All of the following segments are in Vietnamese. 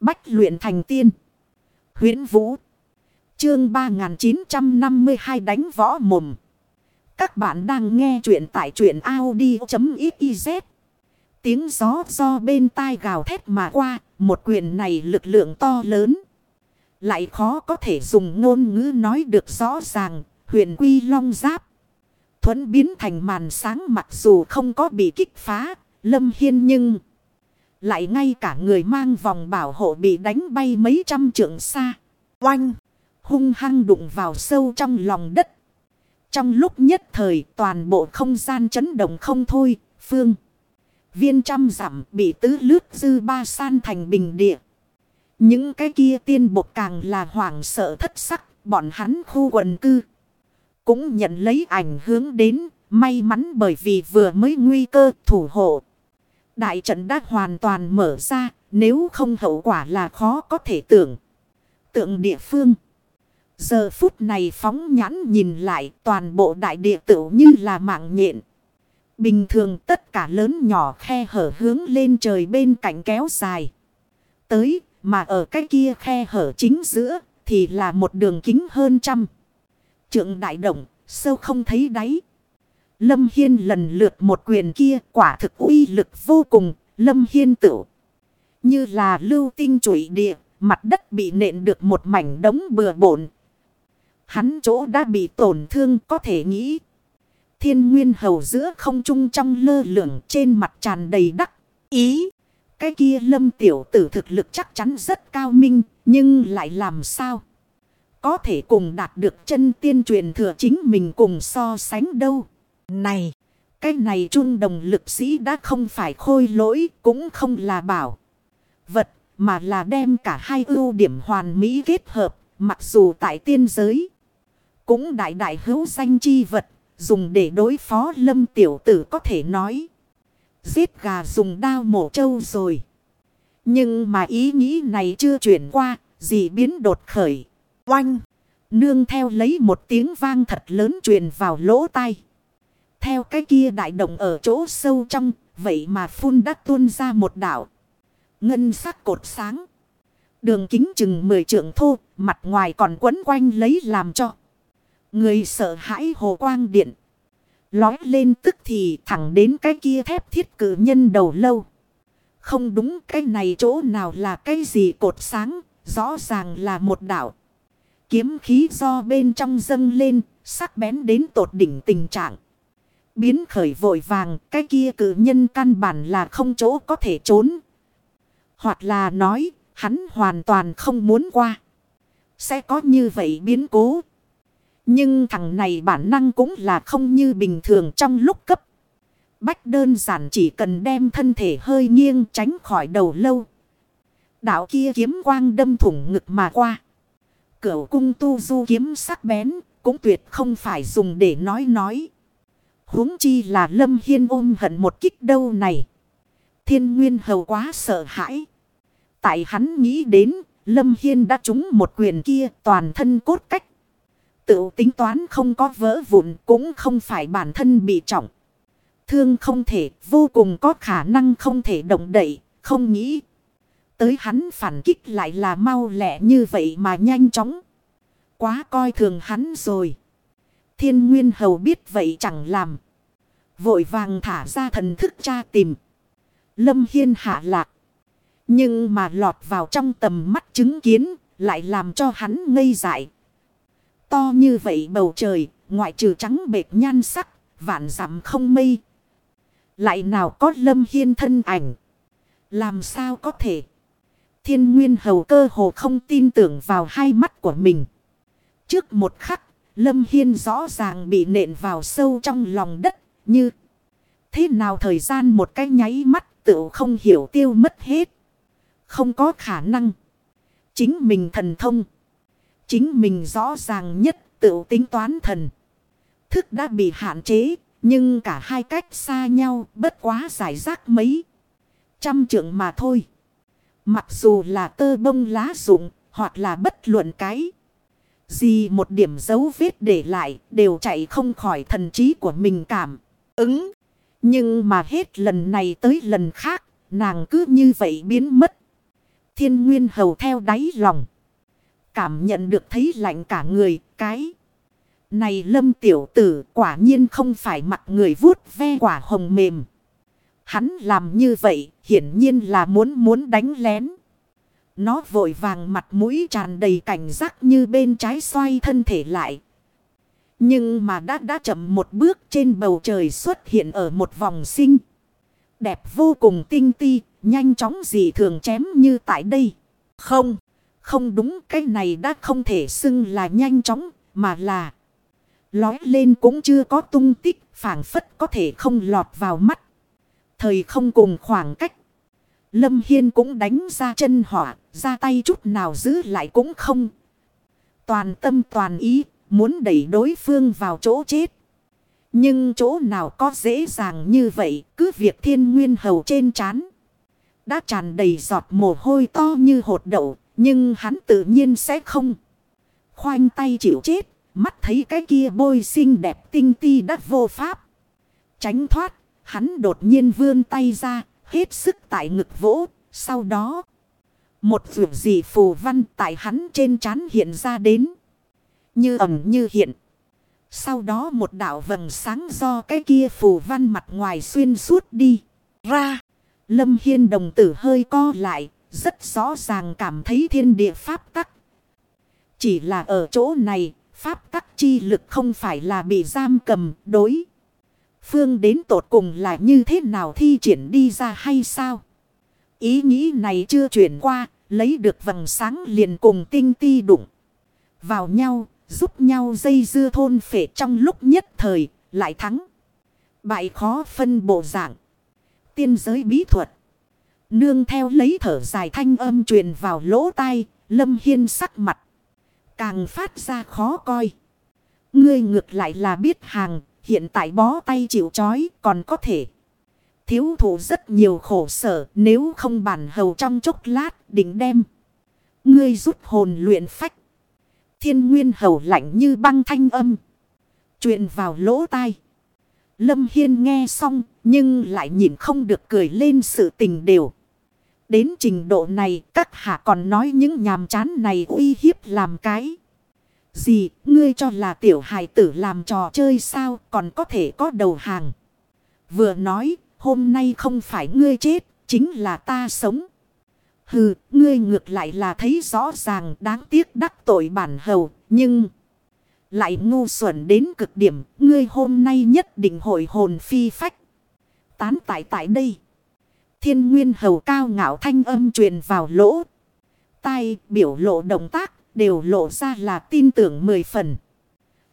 Bách luyện thành tiên. huyễn Vũ. Chương 3952 đánh võ mồm. Các bạn đang nghe truyện tại truyện Audi.xyz. Tiếng gió do bên tai gào thét mà qua. Một quyền này lực lượng to lớn. Lại khó có thể dùng ngôn ngữ nói được rõ ràng. Huyền quy long giáp. Thuấn biến thành màn sáng mặc dù không có bị kích phá. Lâm Hiên nhưng... Lại ngay cả người mang vòng bảo hộ bị đánh bay mấy trăm trượng xa. Oanh! Hung hăng đụng vào sâu trong lòng đất. Trong lúc nhất thời, toàn bộ không gian chấn động không thôi. Phương! Viên trăm dặm bị tứ lướt dư ba san thành bình địa. Những cái kia tiên bột càng là hoảng sợ thất sắc. Bọn hắn khu quần cư. Cũng nhận lấy ảnh hướng đến. May mắn bởi vì vừa mới nguy cơ thủ hộ. Đại trận đã hoàn toàn mở ra, nếu không hậu quả là khó có thể tưởng. Tượng địa phương. Giờ phút này phóng nhãn nhìn lại toàn bộ đại địa tự như là mạng nhện. Bình thường tất cả lớn nhỏ khe hở hướng lên trời bên cạnh kéo dài. Tới mà ở cái kia khe hở chính giữa thì là một đường kính hơn trăm. Trượng đại động sâu không thấy đáy. Lâm Hiên lần lượt một quyền kia, quả thực uy lực vô cùng. Lâm Hiên tự như là lưu tinh chuỗi địa. Mặt đất bị nện được một mảnh đống bừa bộn. Hắn chỗ đã bị tổn thương, có thể nghĩ. Thiên nguyên hầu giữa không trung trong lơ lửng trên mặt tràn đầy đắc. Ý. Cái kia lâm tiểu tử thực lực chắc chắn rất cao minh. Nhưng lại làm sao? Có thể cùng đạt được chân tiên truyền thừa chính mình cùng so sánh đâu. Này, cái này trung đồng lực sĩ đã không phải khôi lỗi, cũng không là bảo. Vật, mà là đem cả hai ưu điểm hoàn mỹ kết hợp, mặc dù tại tiên giới. Cũng đại đại hữu danh chi vật, dùng để đối phó lâm tiểu tử có thể nói. Giết gà dùng đao mổ trâu rồi. Nhưng mà ý nghĩ này chưa chuyển qua, gì biến đột khởi. Oanh! Nương theo lấy một tiếng vang thật lớn truyền vào lỗ tai. Theo cái kia đại động ở chỗ sâu trong, vậy mà phun đã tuôn ra một đảo. Ngân sắc cột sáng. Đường kính chừng 10 trượng thô, mặt ngoài còn quấn quanh lấy làm cho. Người sợ hãi hồ quang điện. Lói lên tức thì thẳng đến cái kia thép thiết cử nhân đầu lâu. Không đúng cái này chỗ nào là cái gì cột sáng, rõ ràng là một đảo. Kiếm khí do bên trong dâng lên, sắc bén đến tột đỉnh tình trạng. Biến khởi vội vàng, cái kia cử nhân căn bản là không chỗ có thể trốn. Hoặc là nói, hắn hoàn toàn không muốn qua. Sẽ có như vậy biến cố. Nhưng thằng này bản năng cũng là không như bình thường trong lúc cấp. Bách đơn giản chỉ cần đem thân thể hơi nghiêng tránh khỏi đầu lâu. Đạo kia kiếm quang đâm thủng ngực mà qua. Cửu cung tu du kiếm sắc bén cũng tuyệt không phải dùng để nói nói huống chi là Lâm Hiên ôm hận một kích đâu này. Thiên Nguyên Hầu quá sợ hãi. Tại hắn nghĩ đến, Lâm Hiên đã trúng một quyền kia toàn thân cốt cách. Tự tính toán không có vỡ vụn cũng không phải bản thân bị trọng. Thương không thể, vô cùng có khả năng không thể động đậy, không nghĩ. Tới hắn phản kích lại là mau lẹ như vậy mà nhanh chóng. Quá coi thường hắn rồi. Thiên Nguyên Hầu biết vậy chẳng làm. Vội vàng thả ra thần thức tra tìm. Lâm Hiên hạ lạc. Nhưng mà lọt vào trong tầm mắt chứng kiến. Lại làm cho hắn ngây dại. To như vậy bầu trời. Ngoại trừ trắng bệt nhan sắc. Vạn dặm không mây. Lại nào có Lâm Hiên thân ảnh. Làm sao có thể. Thiên Nguyên Hầu cơ hồ không tin tưởng vào hai mắt của mình. Trước một khắc, Lâm Hiên rõ ràng bị nện vào sâu trong lòng đất, như thế nào thời gian một cái nháy mắt tự không hiểu tiêu mất hết. Không có khả năng. Chính mình thần thông. Chính mình rõ ràng nhất tự tính toán thần. Thức đã bị hạn chế, nhưng cả hai cách xa nhau bất quá giải rác mấy. Trăm trượng mà thôi. Mặc dù là tơ bông lá rụng, hoặc là bất luận cái. Gì một điểm dấu vết để lại đều chạy không khỏi thần trí của mình cảm. Ứng. Nhưng mà hết lần này tới lần khác, nàng cứ như vậy biến mất. Thiên Nguyên Hầu theo đáy lòng. Cảm nhận được thấy lạnh cả người, cái. Này lâm tiểu tử quả nhiên không phải mặt người vuốt ve quả hồng mềm. Hắn làm như vậy hiển nhiên là muốn muốn đánh lén. Nó vội vàng mặt mũi tràn đầy cảnh giác như bên trái xoay thân thể lại. Nhưng mà đã đã chậm một bước trên bầu trời xuất hiện ở một vòng sinh. Đẹp vô cùng tinh ti, nhanh chóng dị thường chém như tại đây. Không, không đúng cái này đã không thể xưng là nhanh chóng, mà là... Lói lên cũng chưa có tung tích, phản phất có thể không lọt vào mắt. Thời không cùng khoảng cách. Lâm Hiên cũng đánh ra chân hỏa, ra tay chút nào giữ lại cũng không. Toàn tâm toàn ý, muốn đẩy đối phương vào chỗ chết. Nhưng chỗ nào có dễ dàng như vậy, cứ việc thiên nguyên hầu trên chán. Đã tràn đầy giọt mồ hôi to như hột đậu, nhưng hắn tự nhiên sẽ không. Khoanh tay chịu chết, mắt thấy cái kia bôi xinh đẹp tinh ti đắt vô pháp. Tránh thoát, hắn đột nhiên vươn tay ra, hết sức tại ngực vỗ, sau đó. Một vượt dị phù văn tại hắn trên trán hiện ra đến. Như ẩm như hiện. Sau đó một đạo vầng sáng do cái kia phù văn mặt ngoài xuyên suốt đi. Ra. Lâm Hiên đồng tử hơi co lại. Rất rõ ràng cảm thấy thiên địa pháp tắc. Chỉ là ở chỗ này. Pháp tắc chi lực không phải là bị giam cầm đối. Phương đến tột cùng là như thế nào thi triển đi ra hay sao? Ý nghĩ này chưa chuyển qua. Lấy được vầng sáng liền cùng tinh ti đụng. Vào nhau Giúp nhau dây dưa thôn phệ trong lúc nhất thời, lại thắng. Bại khó phân bộ dạng. Tiên giới bí thuật. Nương theo lấy thở dài thanh âm truyền vào lỗ tai, lâm hiên sắc mặt. Càng phát ra khó coi. Ngươi ngược lại là biết hàng, hiện tại bó tay chịu chói còn có thể. Thiếu thủ rất nhiều khổ sở, nếu không bản hầu trong chốc lát, định đem. Ngươi rút hồn luyện phách. Thiên nguyên hầu lạnh như băng thanh âm. Chuyện vào lỗ tai. Lâm Hiên nghe xong, nhưng lại nhìn không được cười lên sự tình đều. Đến trình độ này, các hạ còn nói những nhàm chán này uy hiếp làm cái. Gì ngươi cho là tiểu hài tử làm trò chơi sao còn có thể có đầu hàng. Vừa nói hôm nay không phải ngươi chết chính là ta sống. Hừ, ngươi ngược lại là thấy rõ ràng đáng tiếc đắc tội bản hầu, nhưng... Lại ngu xuẩn đến cực điểm, ngươi hôm nay nhất định hội hồn phi phách. Tán tại tại đây. Thiên nguyên hầu cao ngạo thanh âm truyền vào lỗ. Tai biểu lộ động tác đều lộ ra là tin tưởng mười phần.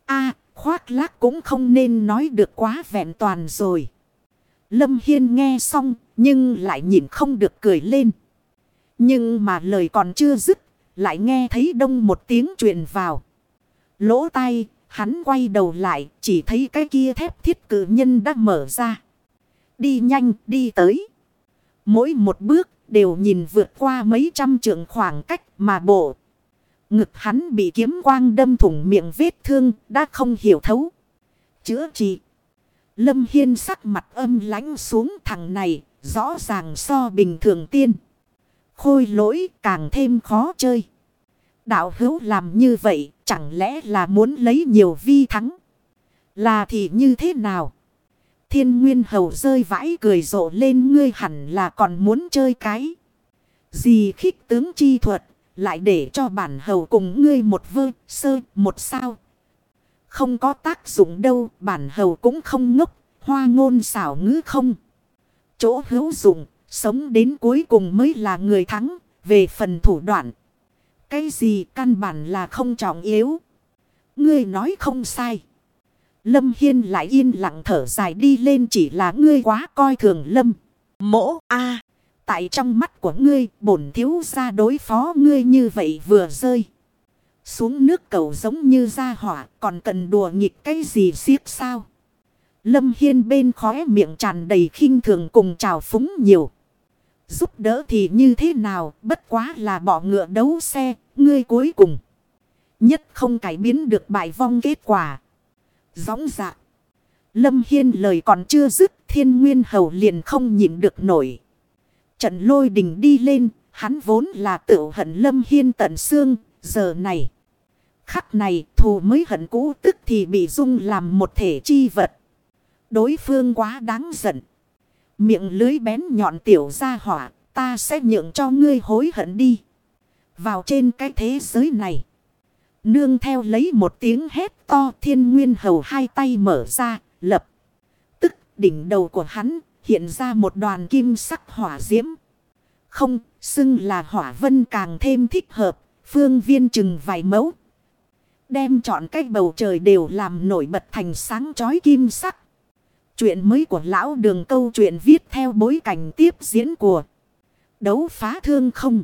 a khoác lác cũng không nên nói được quá vẹn toàn rồi. Lâm Hiên nghe xong nhưng lại nhìn không được cười lên. Nhưng mà lời còn chưa dứt, lại nghe thấy đông một tiếng truyền vào. Lỗ tai, hắn quay đầu lại, chỉ thấy cái kia thép thiết cử nhân đã mở ra. Đi nhanh, đi tới. Mỗi một bước đều nhìn vượt qua mấy trăm trượng khoảng cách mà bộ. Ngực hắn bị kiếm quang đâm thủng miệng vết thương, đã không hiểu thấu. Chữa trị. Lâm Hiên sắc mặt âm lãnh xuống thằng này, rõ ràng so bình thường tiên khôi lỗi càng thêm khó chơi. Đạo hữu làm như vậy chẳng lẽ là muốn lấy nhiều vi thắng. Là thì như thế nào? Thiên nguyên hầu rơi vãi cười rộ lên ngươi hẳn là còn muốn chơi cái. Gì khích tướng chi thuật lại để cho bản hầu cùng ngươi một vơ, sơ, một sao. Không có tác dụng đâu, bản hầu cũng không ngốc, hoa ngôn xảo ngữ không. Chỗ hữu dụng, Sống đến cuối cùng mới là người thắng. Về phần thủ đoạn. Cái gì căn bản là không trọng yếu. Ngươi nói không sai. Lâm Hiên lại yên lặng thở dài đi lên chỉ là ngươi quá coi thường Lâm. Mỗ a Tại trong mắt của ngươi bổn thiếu ra đối phó ngươi như vậy vừa rơi. Xuống nước cầu giống như ra hỏa còn cần đùa nghịch cái gì siết sao. Lâm Hiên bên khóe miệng tràn đầy khinh thường cùng trào phúng nhiều. Giúp đỡ thì như thế nào, bất quá là bỏ ngựa đấu xe, ngươi cuối cùng. Nhất không cải biến được bại vong kết quả. Gióng dạ. Lâm Hiên lời còn chưa dứt, thiên nguyên hầu liền không nhịn được nổi. Trận lôi đình đi lên, Hắn vốn là tự hận lâm hiên tận xương, giờ này. Khắc này thù mới hận cũ tức thì bị dung làm một thể chi vật. Đối phương quá đáng giận. Miệng lưới bén nhọn tiểu ra hỏa, ta sẽ nhượng cho ngươi hối hận đi. Vào trên cái thế giới này. Nương theo lấy một tiếng hét to thiên nguyên hầu hai tay mở ra, lập. Tức đỉnh đầu của hắn hiện ra một đoàn kim sắc hỏa diễm. Không, xưng là hỏa vân càng thêm thích hợp, phương viên chừng vài mẫu. Đem chọn cách bầu trời đều làm nổi bật thành sáng chói kim sắc. Chuyện mới của lão đường câu chuyện viết theo bối cảnh tiếp diễn của đấu phá thương không.